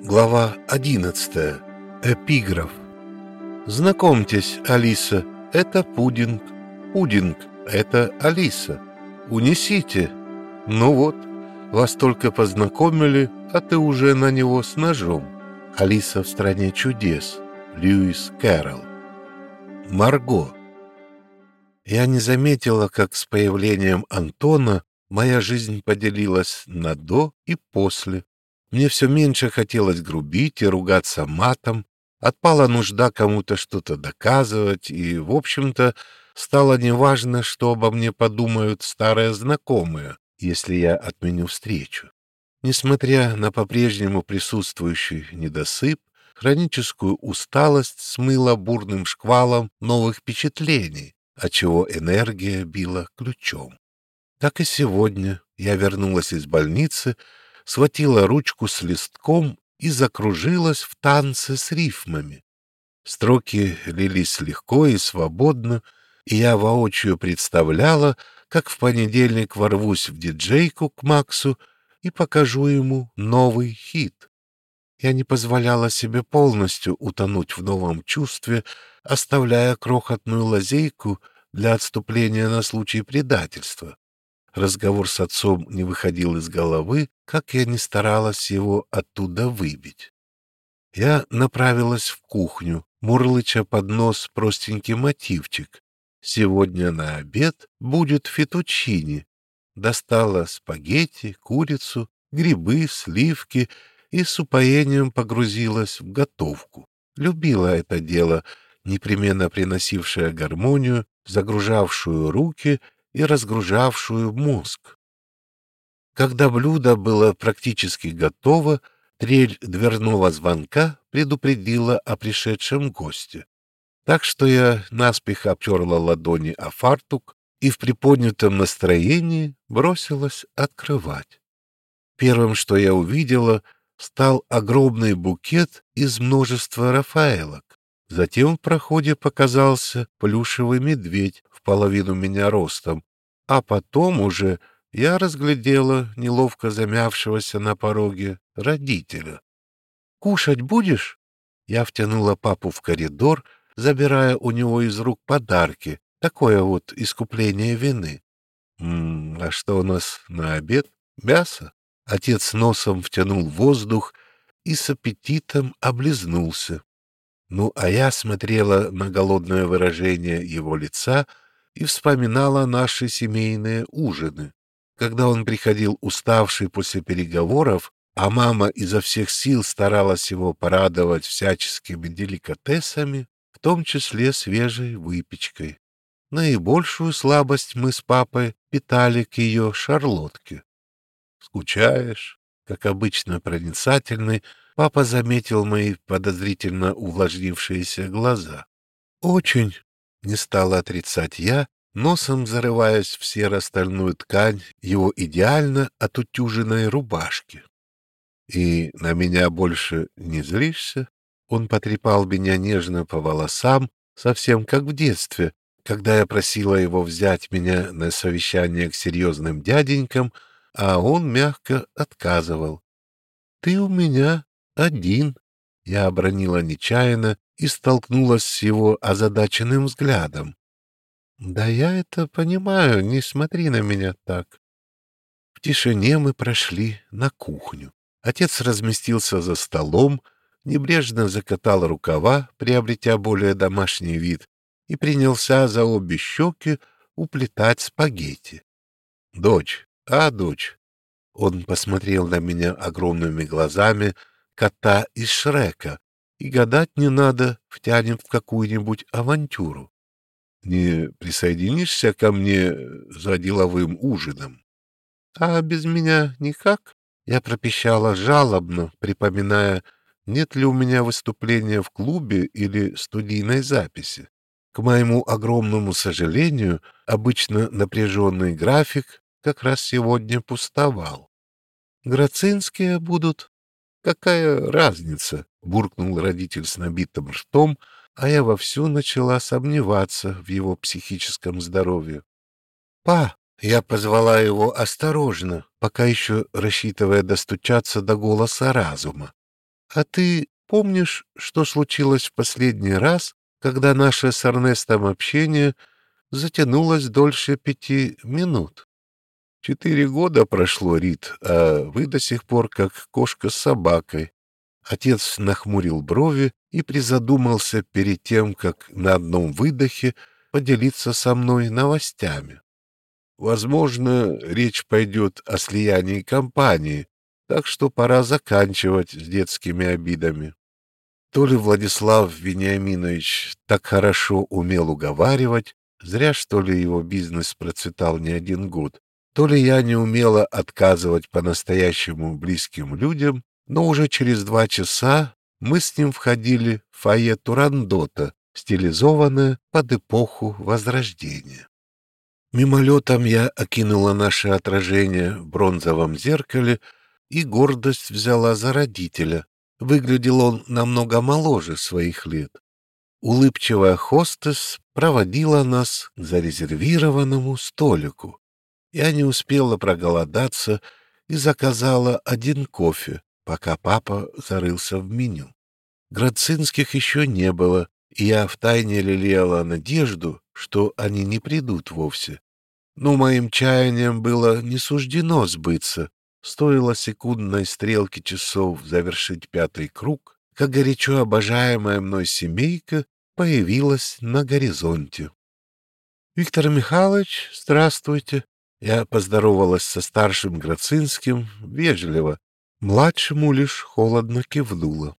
Глава 11. Эпиграф. Знакомьтесь, Алиса, это пудинг. Пудинг — это Алиса. Унесите. Ну вот, вас только познакомили, а ты уже на него с ножом. Алиса в стране чудес. Льюис Кэрролл. Марго. Я не заметила, как с появлением Антона моя жизнь поделилась на «до» и «после». Мне все меньше хотелось грубить и ругаться матом, отпала нужда кому-то что-то доказывать, и, в общем-то, стало неважно, что обо мне подумают старые знакомые, если я отменю встречу. Несмотря на по-прежнему присутствующий недосып, хроническую усталость смыла бурным шквалом новых впечатлений, отчего энергия била ключом. Так и сегодня я вернулась из больницы, схватила ручку с листком и закружилась в танце с рифмами. Строки лились легко и свободно, и я воочию представляла, как в понедельник ворвусь в диджейку к Максу и покажу ему новый хит. Я не позволяла себе полностью утонуть в новом чувстве, оставляя крохотную лазейку для отступления на случай предательства. Разговор с отцом не выходил из головы, как я не старалась его оттуда выбить. Я направилась в кухню, мурлыча под нос простенький мотивчик. Сегодня на обед будет фетучини. Достала спагетти, курицу, грибы, сливки и с упоением погрузилась в готовку. Любила это дело, непременно приносившее гармонию, загружавшую руки и разгружавшую мозг. Когда блюдо было практически готово, трель дверного звонка предупредила о пришедшем госте. Так что я наспех обтерла ладони о фартук и в приподнятом настроении бросилась открывать. Первым, что я увидела, стал огромный букет из множества рафаэлок. Затем в проходе показался плюшевый медведь в половину меня ростом, а потом уже я разглядела неловко замявшегося на пороге родителя. «Кушать будешь?» Я втянула папу в коридор, забирая у него из рук подарки, такое вот искупление вины. «М а что у нас на обед? Мясо?» Отец носом втянул воздух и с аппетитом облизнулся. Ну, а я смотрела на голодное выражение его лица и вспоминала наши семейные ужины. Когда он приходил уставший после переговоров, а мама изо всех сил старалась его порадовать всяческими деликатесами, в том числе свежей выпечкой. Наибольшую слабость мы с папой питали к ее шарлотке. «Скучаешь?» Как обычно проницательный, папа заметил мои подозрительно увлажнившиеся глаза. «Очень!» — не стала отрицать я, носом зарываясь в серо-стальную ткань его идеально отутюженной рубашки. «И на меня больше не злишься?» Он потрепал меня нежно по волосам, совсем как в детстве, когда я просила его взять меня на совещание к серьезным дяденькам, а он мягко отказывал. «Ты у меня один», — я обронила нечаянно и столкнулась с его озадаченным взглядом. Да я это понимаю, не смотри на меня так. В тишине мы прошли на кухню. Отец разместился за столом, небрежно закатал рукава, приобретя более домашний вид, и принялся за обе щеки уплетать спагетти. «Дочь, а, дочь?» Он посмотрел на меня огромными глазами кота из Шрека, и гадать не надо, втянем в какую-нибудь авантюру не присоединишься ко мне за деловым ужином? — А без меня никак? Я пропищала жалобно, припоминая, нет ли у меня выступления в клубе или студийной записи. К моему огромному сожалению, обычно напряженный график как раз сегодня пустовал. «Грацинские будут?» «Какая разница?» — буркнул родитель с набитым ртом, а я вовсю начала сомневаться в его психическом здоровье. «Па, Я позвала его осторожно, пока еще рассчитывая достучаться до голоса разума. «А ты помнишь, что случилось в последний раз, когда наше с Эрнестом общение затянулось дольше пяти минут?» «Четыре года прошло, Рит, а вы до сих пор как кошка с собакой». Отец нахмурил брови и призадумался перед тем, как на одном выдохе поделиться со мной новостями. Возможно, речь пойдет о слиянии компании, так что пора заканчивать с детскими обидами. То ли Владислав Вениаминович так хорошо умел уговаривать, зря что ли его бизнес процветал не один год, то ли я не умела отказывать по-настоящему близким людям, но уже через два часа мы с ним входили в фойе Турандота, стилизованное под эпоху Возрождения. Мимолетом я окинула наше отражение в бронзовом зеркале, и гордость взяла за родителя. Выглядел он намного моложе своих лет. Улыбчивая хостес проводила нас к зарезервированному столику. Я не успела проголодаться и заказала один кофе, пока папа зарылся в меню. Грацинских еще не было, и я втайне лелеяла надежду, что они не придут вовсе. Но моим чаянием было не суждено сбыться. Стоило секундной стрелки часов завершить пятый круг, как горячо обожаемая мной семейка появилась на горизонте. — Виктор Михайлович, здравствуйте. Я поздоровалась со старшим Грацинским вежливо, младшему лишь холодно кивнула.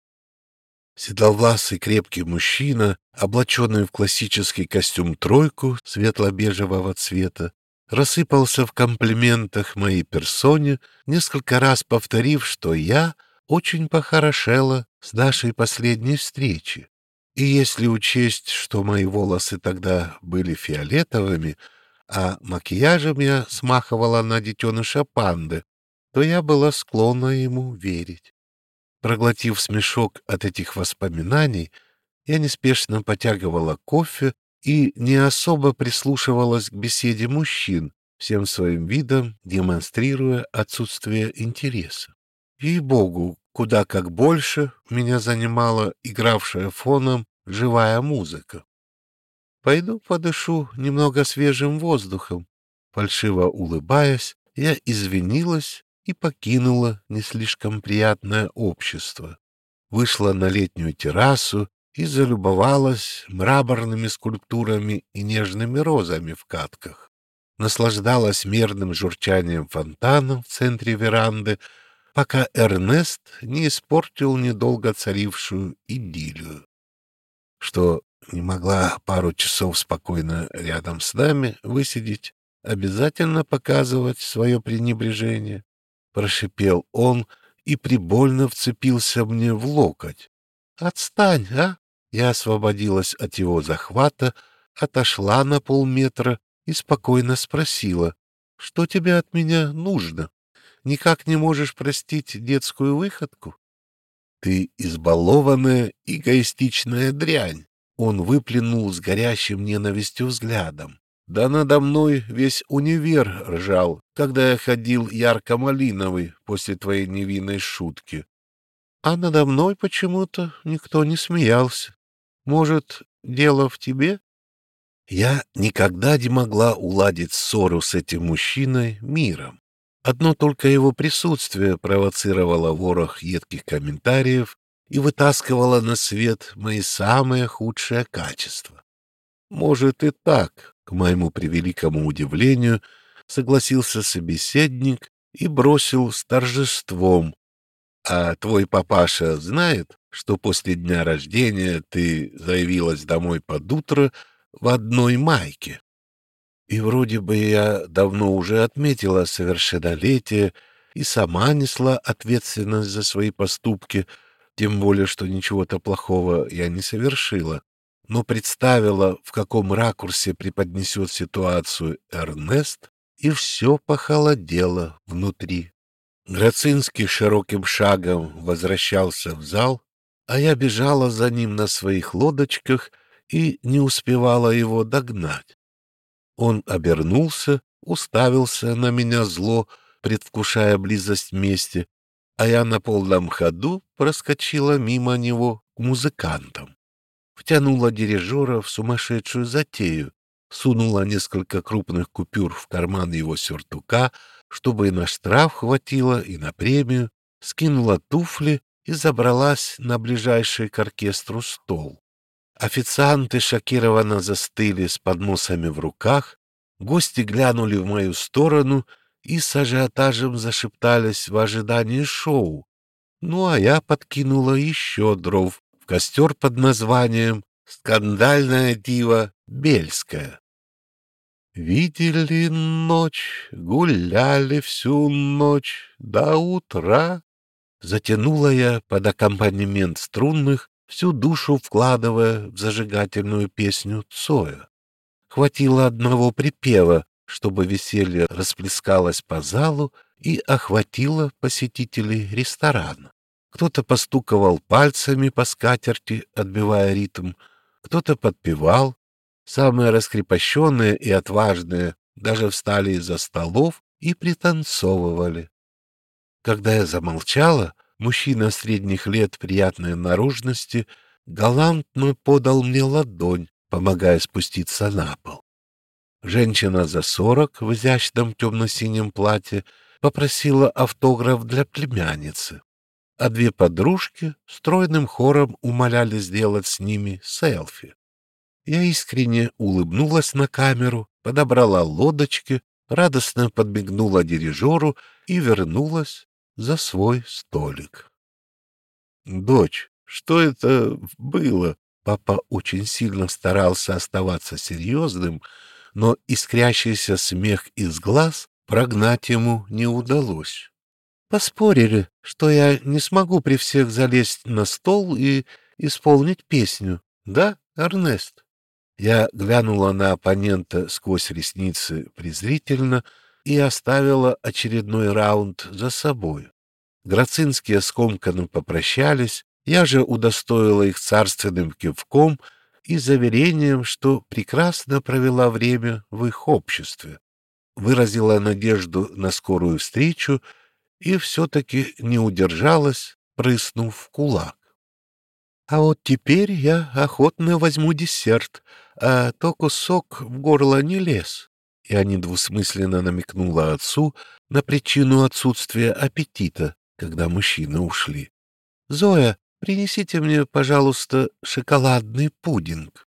Седовласый крепкий мужчина, облаченный в классический костюм-тройку светло-бежевого цвета, рассыпался в комплиментах моей персоне, несколько раз повторив, что я очень похорошела с нашей последней встречи. И если учесть, что мои волосы тогда были фиолетовыми, а макияжем я смахивала на детеныша панды, то я была склонна ему верить. Проглотив смешок от этих воспоминаний, я неспешно потягивала кофе и не особо прислушивалась к беседе мужчин, всем своим видом демонстрируя отсутствие интереса. Ей-богу, куда как больше меня занимала игравшая фоном живая музыка. Пойду подышу немного свежим воздухом. Фальшиво улыбаясь, я извинилась и покинула не слишком приятное общество. Вышла на летнюю террасу и залюбовалась мраморными скульптурами и нежными розами в катках. Наслаждалась мерным журчанием фонтана в центре веранды, пока Эрнест не испортил недолго царившую идиллию. Что не могла пару часов спокойно рядом с нами высидеть, обязательно показывать свое пренебрежение прошипел он и прибольно вцепился мне в локоть. «Отстань, а!» Я освободилась от его захвата, отошла на полметра и спокойно спросила, «Что тебе от меня нужно? Никак не можешь простить детскую выходку?» «Ты избалованная, эгоистичная дрянь!» Он выплюнул с горящим ненавистью взглядом. Да надо мной весь универ ржал, когда я ходил ярко-малиновый после твоей невинной шутки. А надо мной почему-то никто не смеялся. Может, дело в тебе? Я никогда не могла уладить ссору с этим мужчиной миром. Одно только его присутствие провоцировало ворох едких комментариев и вытаскивало на свет мои самые худшие качества. Может и так, к моему превеликому удивлению, согласился собеседник и бросил с торжеством. «А твой папаша знает, что после дня рождения ты заявилась домой под утро в одной майке?» И вроде бы я давно уже отметила совершеннолетие и сама несла ответственность за свои поступки, тем более, что ничего-то плохого я не совершила но представила, в каком ракурсе преподнесет ситуацию Эрнест, и все похолодело внутри. Грацинский широким шагом возвращался в зал, а я бежала за ним на своих лодочках и не успевала его догнать. Он обернулся, уставился на меня зло, предвкушая близость мести, а я на полном ходу проскочила мимо него к музыкантам. Втянула дирижера в сумасшедшую затею, сунула несколько крупных купюр в карман его сюртука, чтобы и на штраф хватило, и на премию, скинула туфли и забралась на ближайший к оркестру стол. Официанты шокированно застыли с подносами в руках, гости глянули в мою сторону и с ажиотажем зашептались в ожидании шоу. Ну, а я подкинула еще дров костер под названием «Скандальная дива Бельская». Видели ночь, гуляли всю ночь до утра. Затянула я под аккомпанемент струнных, всю душу вкладывая в зажигательную песню Цоя. Хватило одного припева, чтобы веселье расплескалось по залу и охватило посетителей ресторана. Кто-то постуковал пальцами по скатерти, отбивая ритм, кто-то подпевал, Самые раскрепощенные и отважные даже встали из-за столов и пританцовывали. Когда я замолчала, мужчина средних лет приятной наружности галантно подал мне ладонь, помогая спуститься на пол. Женщина за сорок в изящном темно-синем платье попросила автограф для племянницы, а две подружки стройным хором умоляли сделать с ними селфи. Я искренне улыбнулась на камеру, подобрала лодочки, радостно подмигнула дирижеру и вернулась за свой столик. «Дочь, что это было?» Папа очень сильно старался оставаться серьезным, но искрящийся смех из глаз прогнать ему не удалось. Поспорили, что я не смогу при всех залезть на стол и исполнить песню. Да, Эрнест? Я глянула на оппонента сквозь ресницы презрительно и оставила очередной раунд за собой. Грацинские скомканно попрощались, я же удостоила их царственным кивком и заверением, что прекрасно провела время в их обществе. Выразила надежду на скорую встречу и все-таки не удержалась, прыснув в кулак. А вот теперь я охотно возьму десерт, а то кусок в горло не лез. Я недвусмысленно намекнула отцу на причину отсутствия аппетита, когда мужчины ушли. «Зоя, принесите мне, пожалуйста, шоколадный пудинг».